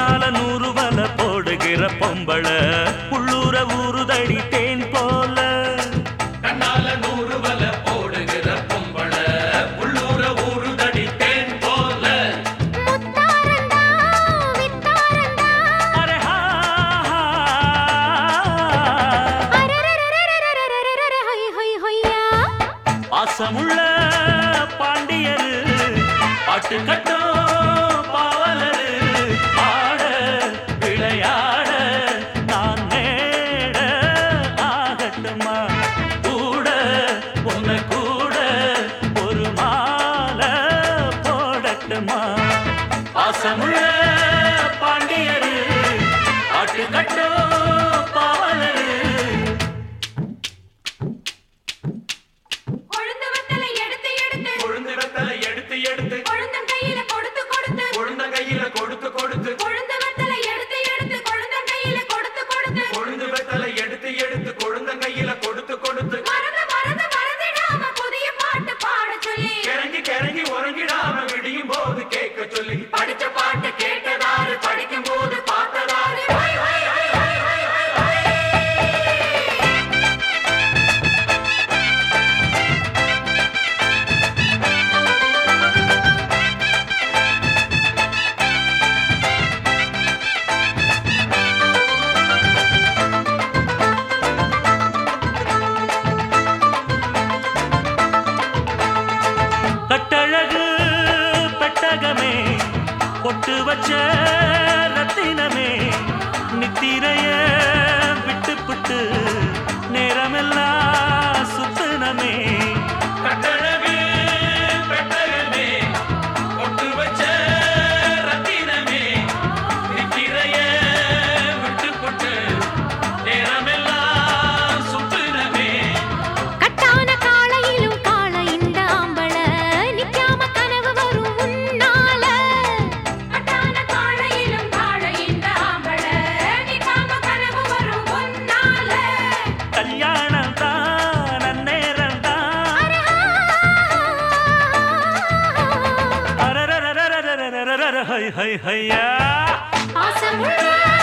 கண்ணால நூறு வல போடுகிற பொம்பள உள்ளூர ஊறுதடி தேன் போல. கண்ணால நூறு வல போடுகிற பொம்பள உள்ளூர ஊறுதடி தேன் போல. பாசமுள்ள பாண்டியர் பாட்டு கட்டும் பாசமுள்ள பாண்டியரு பாட்டு கட்டும் பாவலரு. கொழுந்து வத்தலை எடுத்து எடுத்து. கொழுந்து வெத்தலை எடுத்து எடுத்து. கொழுந்தன் கையில கொடுத்து கொடுத்து. கொழுந்த கையில கொடுத்து கொடுத்து. கொழுந்து வத்தலை எடுத்து எடுத்து. கையில கொடுத்து கொடுத்து. கொழுந்து வெத்தலை எடுத்து எடுத்து. கொழுந்த கையில கொடுத்து கொடுத்து. மறந்து மறந்து மறந்திடாம புதிய பாட்டு பாட சொல்லி. கிறங்கி கிறங்கி உறங்கிடாம விடியும் போது கேட்க சொல்லி. పడితే பொட்டு வச்ச ரத்தினமே நித்திரையே. 嘿嘿嘿呀！